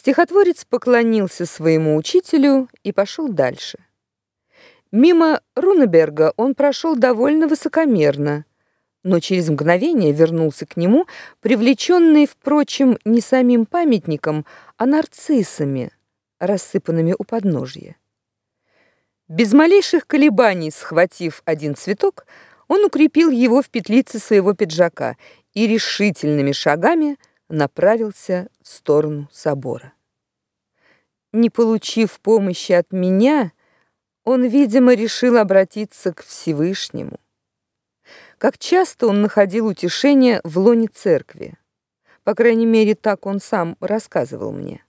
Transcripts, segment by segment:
Стихотворец поклонился своему учителю и пошел дальше. Мимо Рунеберга он прошел довольно высокомерно, но через мгновение вернулся к нему, привлеченный, впрочем, не самим памятником, а нарциссами, рассыпанными у подножья. Без малейших колебаний схватив один цветок, он укрепил его в петлице своего пиджака и решительными шагами направился в сторону собора. Не получив помощи от меня, он, видимо, решил обратиться к Всевышнему. Как часто он находил утешение в лоне церкви. По крайней мере, так он сам рассказывал мне.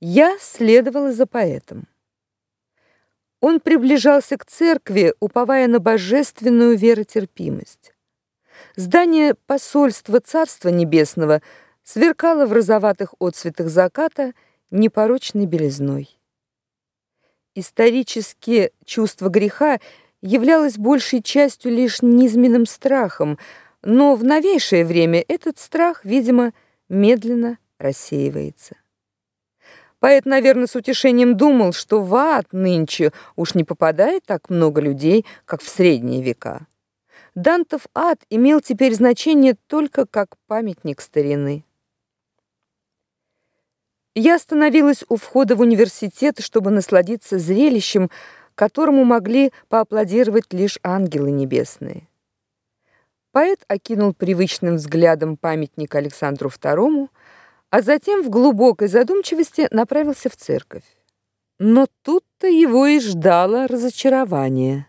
Я следовала за поэтом. Он приближался к церкви, уповая на божественную веротерпимость. Здание посольства Царства Небесного сверкало в розоватых отсветах заката непорочной белизной. Исторически чувство греха являлось большей частью лишь низменным страхом, но в новейшее время этот страх, видимо, медленно рассеивается. Поэт, наверное, с утешением думал, что в ад нынче уж не попадает так много людей, как в средние века. Дантов ад имел теперь значение только как памятник старины. Я остановилась у входа в университет, чтобы насладиться зрелищем, которому могли поаплодировать лишь ангелы небесные. Поэт окинул привычным взглядом памятник Александру II, а затем в глубокой задумчивости направился в церковь. Но тут-то его и ждало разочарование.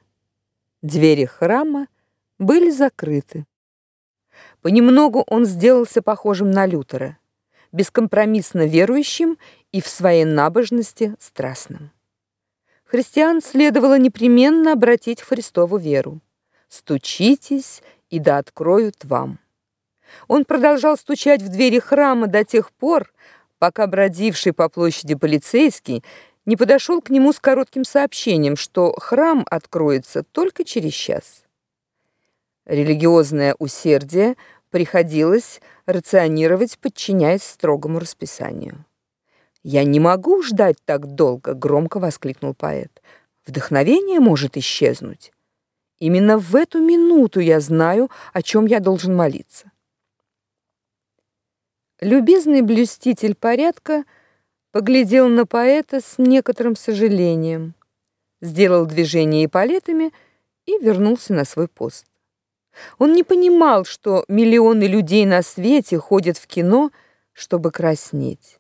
Двери храма были закрыты. Понемногу он сделался похожим на Лютера, бескомпромиссно верующим и в своей набожности страстным. Христиан следовало непременно обратить в Христову веру. Стучитесь, и да откроют вам. Он продолжал стучать в двери храма до тех пор, пока бродивший по площади полицейский не подошел к нему с коротким сообщением, что храм откроется только через час. Религиозное усердие приходилось рационировать, подчиняясь строгому расписанию. «Я не могу ждать так долго», — громко воскликнул поэт. «Вдохновение может исчезнуть. Именно в эту минуту я знаю, о чем я должен молиться». Любезный блюститель порядка поглядел на поэта с некоторым сожалением, сделал движение эполетами и вернулся на свой пост. Он не понимал, что миллионы людей на свете ходят в кино, чтобы краснеть.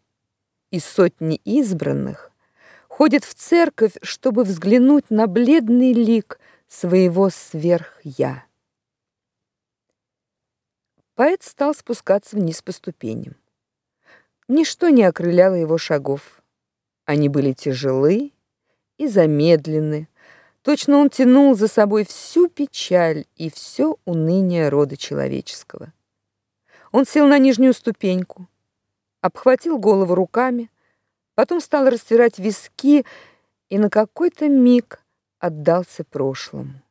И сотни избранных ходят в церковь, чтобы взглянуть на бледный лик своего сверх-я. Поэт стал спускаться вниз по ступеням. Ничто не окрыляло его шагов. Они были тяжелы и замедленны. Точно он тянул за собой всю печаль и все уныние рода человеческого. Он сел на нижнюю ступеньку, обхватил голову руками, потом стал растирать виски и на какой-то миг отдался прошлому.